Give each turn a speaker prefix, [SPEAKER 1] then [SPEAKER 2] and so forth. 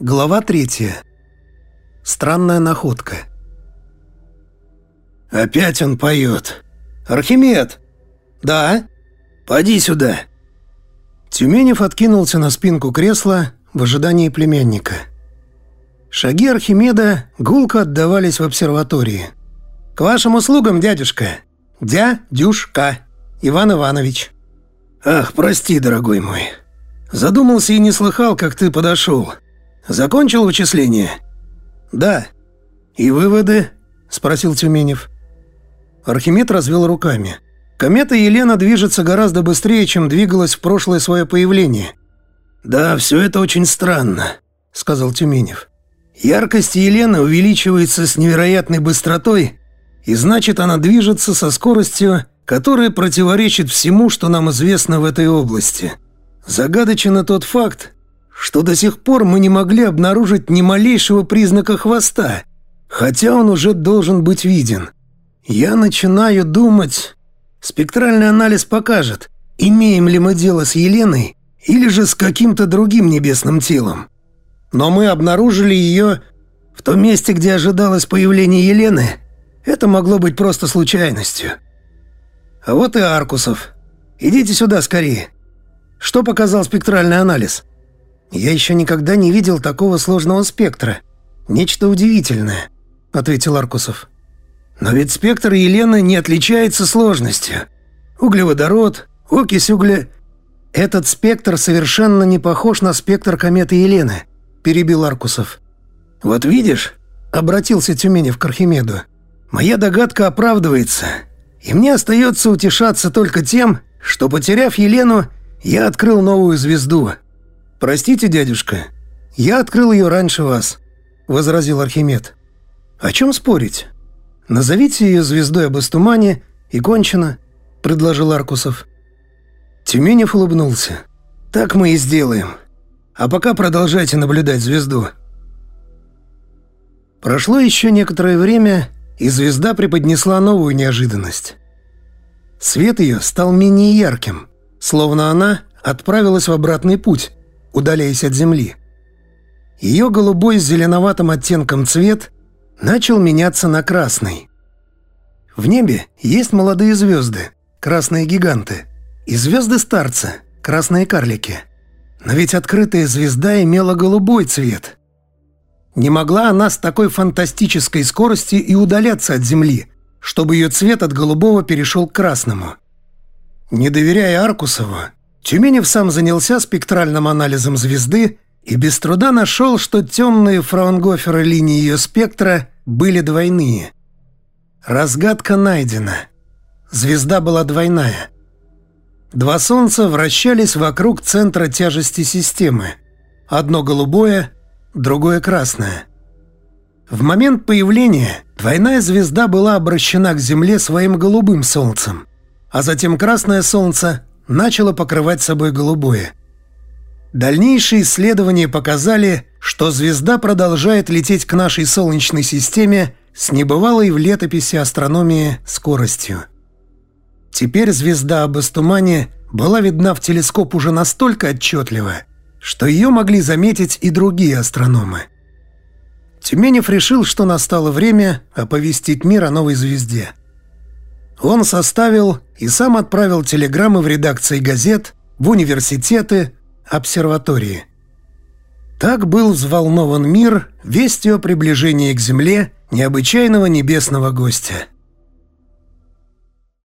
[SPEAKER 1] Глава третья. Странная находка.
[SPEAKER 2] «Опять он поет.
[SPEAKER 1] Архимед!» «Да?»
[SPEAKER 2] «Поди сюда!»
[SPEAKER 1] Тюменев откинулся на спинку кресла в ожидании племянника. Шаги Архимеда гулко отдавались в обсерватории. «К вашим услугам, дядюшка! Дядюшка! Иван Иванович!»
[SPEAKER 2] «Ах, прости, дорогой мой.
[SPEAKER 1] Задумался и не слыхал, как ты подошел. Закончил вычисление?»
[SPEAKER 2] «Да».
[SPEAKER 1] «И выводы?» – спросил Тюменев. Архимед развел руками. Комета Елена движется гораздо быстрее, чем двигалась в прошлое свое появление.
[SPEAKER 2] «Да, все это очень странно», – сказал Тюменев.
[SPEAKER 1] «Яркость Елены увеличивается с невероятной быстротой, и значит, она движется со скоростью, которая противоречит всему, что нам известно в этой области. Загадочен тот факт, что до сих пор мы не могли обнаружить ни малейшего признака хвоста, хотя он уже должен быть виден. Я начинаю думать... Спектральный анализ покажет, имеем ли мы дело с Еленой или же с каким-то другим небесным телом. Но мы обнаружили ее в том месте, где ожидалось появление Елены. Это могло быть просто случайностью. А вот и Аркусов. Идите сюда скорее. Что показал спектральный анализ? «Я еще никогда не видел такого сложного спектра. Нечто удивительное», — ответил Аркусов. «Но ведь спектр Елены не отличается сложностью. Углеводород, окись угля...» «Этот спектр совершенно не похож на спектр кометы Елены», — перебил Аркусов. «Вот видишь», — обратился Тюменев к Архимеду, «моя догадка оправдывается, и мне остается утешаться только тем, что, потеряв Елену, я открыл новую звезду, «Простите, дядюшка, я открыл ее раньше вас», — возразил Архимед. «О чем спорить? Назовите ее звездой об Астумане и кончено», — предложил Аркусов. Тюменев улыбнулся. «Так мы и сделаем. А пока продолжайте наблюдать звезду». Прошло еще некоторое время, и звезда преподнесла новую неожиданность. Свет ее стал менее ярким, словно она отправилась в обратный путь, удаляясь от Земли. Ее голубой с зеленоватым оттенком цвет начал меняться на красный. В небе есть молодые звезды, красные гиганты, и звезды-старца, красные карлики. Но ведь открытая звезда имела голубой цвет. Не могла она с такой фантастической скоростью и удаляться от Земли, чтобы ее цвет от голубого перешел к красному. Не доверяя Аркусову, Тюменев сам занялся спектральным анализом звезды и без труда нашел, что темные фраунгоферы линии ее спектра были двойные. Разгадка найдена. Звезда была двойная. Два Солнца вращались вокруг центра тяжести системы. Одно голубое, другое красное. В момент появления двойная звезда была обращена к Земле своим голубым Солнцем, а затем красное Солнце начало покрывать собой голубое. Дальнейшие исследования показали, что звезда продолжает лететь к нашей Солнечной системе с небывалой в летописи астрономии скоростью. Теперь звезда об Эстумане была видна в телескоп уже настолько отчетливо, что ее могли заметить и другие астрономы. Тюменев решил, что настало время оповестить мир о новой звезде – он составил и сам отправил телеграммы в редакции газет, в университеты, обсерватории. Так был взволнован мир вестью о приближении к Земле необычайного небесного гостя –